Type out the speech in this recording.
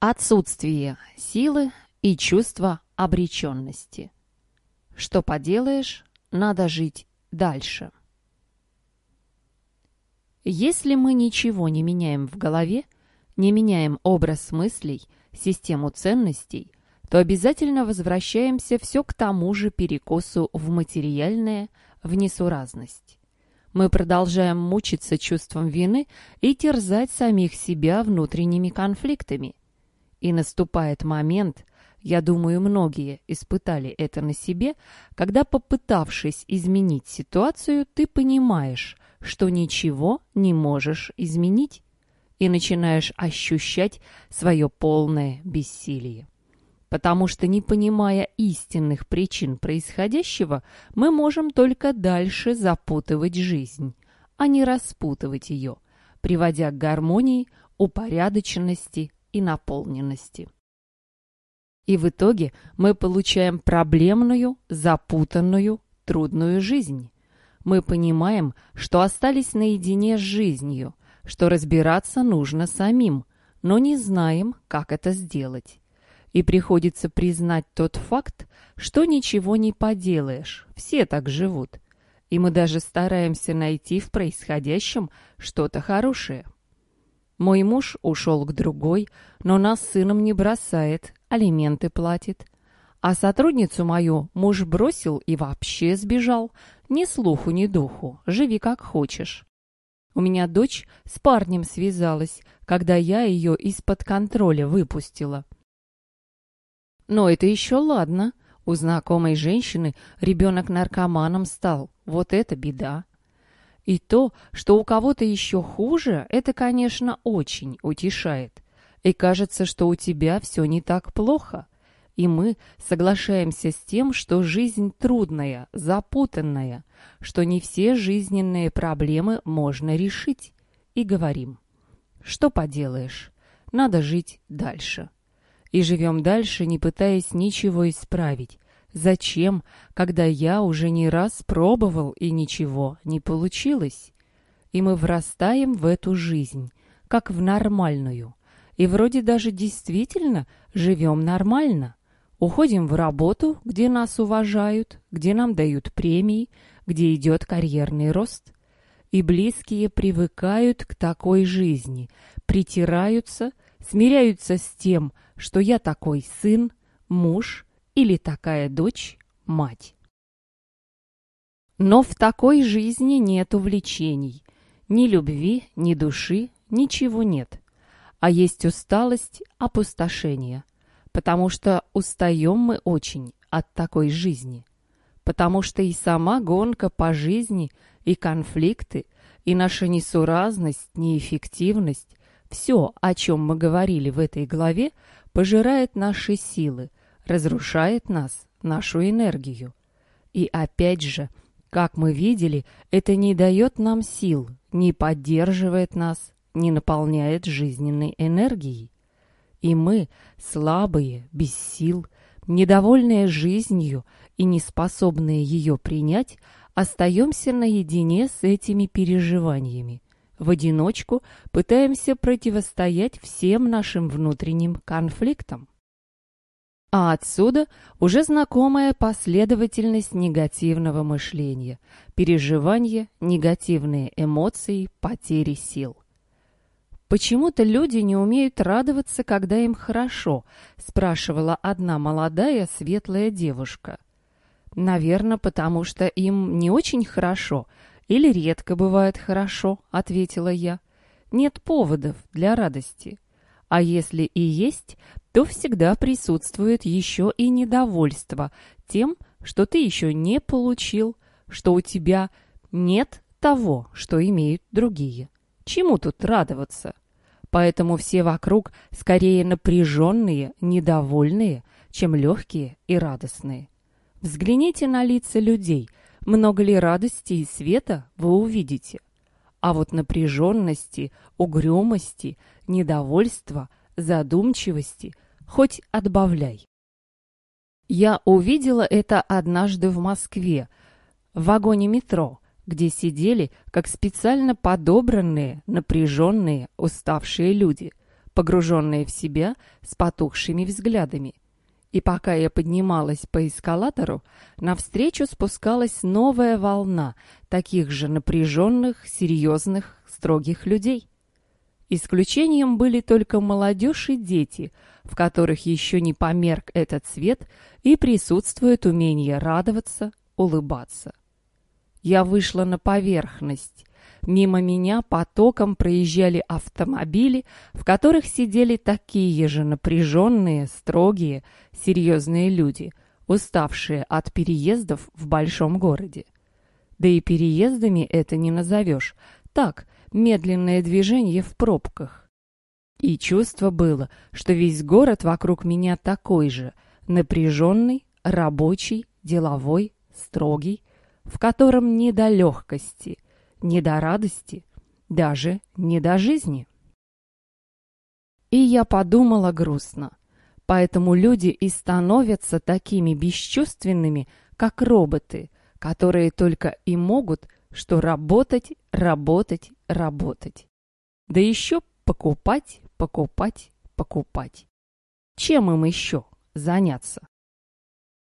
Отсутствие силы и чувство обреченности. Что поделаешь, надо жить дальше. Если мы ничего не меняем в голове, не меняем образ мыслей, систему ценностей, то обязательно возвращаемся все к тому же перекосу в материальное, в несуразность. Мы продолжаем мучиться чувством вины и терзать самих себя внутренними конфликтами. И наступает момент, я думаю, многие испытали это на себе, когда, попытавшись изменить ситуацию, ты понимаешь, что ничего не можешь изменить и начинаешь ощущать свое полное бессилие. Потому что, не понимая истинных причин происходящего, мы можем только дальше запутывать жизнь, а не распутывать ее, приводя к гармонии, упорядоченности и наполненности. И в итоге мы получаем проблемную, запутанную, трудную жизнь. Мы понимаем, что остались наедине с жизнью, что разбираться нужно самим, но не знаем, как это сделать. И приходится признать тот факт, что ничего не поделаешь, все так живут. И мы даже стараемся найти в происходящем что-то хорошее. Мой муж ушел к другой, но нас сыном не бросает, алименты платит. А сотрудницу мою муж бросил и вообще сбежал. Ни слуху, ни духу, живи как хочешь. У меня дочь с парнем связалась, когда я ее из-под контроля выпустила. Но это еще ладно. У знакомой женщины ребенок наркоманом стал. Вот это беда. И то, что у кого-то еще хуже, это, конечно, очень утешает. И кажется, что у тебя все не так плохо. И мы соглашаемся с тем, что жизнь трудная, запутанная, что не все жизненные проблемы можно решить. И говорим, что поделаешь, надо жить дальше. И живем дальше, не пытаясь ничего исправить, Зачем, когда я уже не раз пробовал и ничего не получилось? И мы врастаем в эту жизнь, как в нормальную. И вроде даже действительно живем нормально. Уходим в работу, где нас уважают, где нам дают премии, где идет карьерный рост. И близкие привыкают к такой жизни, притираются, смиряются с тем, что я такой сын, муж – или такая дочь – мать. Но в такой жизни нет увлечений. Ни любви, ни души, ничего нет. А есть усталость, опустошение. Потому что устаем мы очень от такой жизни. Потому что и сама гонка по жизни, и конфликты, и наша несуразность, неэффективность, все, о чем мы говорили в этой главе, пожирает наши силы, разрушает нас, нашу энергию. И опять же, как мы видели, это не дает нам сил, не поддерживает нас, не наполняет жизненной энергией. И мы, слабые, без сил, недовольные жизнью и неспособные ее принять, остаемся наедине с этими переживаниями. В одиночку пытаемся противостоять всем нашим внутренним конфликтам. А отсюда уже знакомая последовательность негативного мышления, переживания, негативные эмоции, потери сил. «Почему-то люди не умеют радоваться, когда им хорошо», спрашивала одна молодая светлая девушка. «Наверное, потому что им не очень хорошо или редко бывает хорошо», ответила я. «Нет поводов для радости». А если и есть, то всегда присутствует еще и недовольство тем, что ты еще не получил, что у тебя нет того, что имеют другие. Чему тут радоваться? Поэтому все вокруг скорее напряженные, недовольные, чем легкие и радостные. Взгляните на лица людей, много ли радости и света вы увидите. А вот напряженности, угрюмости, недовольства, задумчивости – хоть отбавляй. Я увидела это однажды в Москве, в вагоне метро, где сидели как специально подобранные, напряженные, уставшие люди, погруженные в себя с потухшими взглядами. И пока я поднималась по эскалатору, навстречу спускалась новая волна таких же напряженных, серьезных, строгих людей. Исключением были только молодежь и дети, в которых еще не померк этот цвет и присутствует умение радоваться, улыбаться. Я вышла на поверхность. Мимо меня потоком проезжали автомобили, в которых сидели такие же напряженные, строгие, серьезные люди, уставшие от переездов в большом городе. Да и переездами это не назовешь. Так, медленное движение в пробках. И чувство было, что весь город вокруг меня такой же, напряженный, рабочий, деловой, строгий, в котором не до легкости, не до радости, даже не до жизни. И я подумала грустно. Поэтому люди и становятся такими бесчувственными, как роботы, которые только и могут, что работать, работать, работать. Да еще покупать, покупать, покупать. Чем им еще заняться?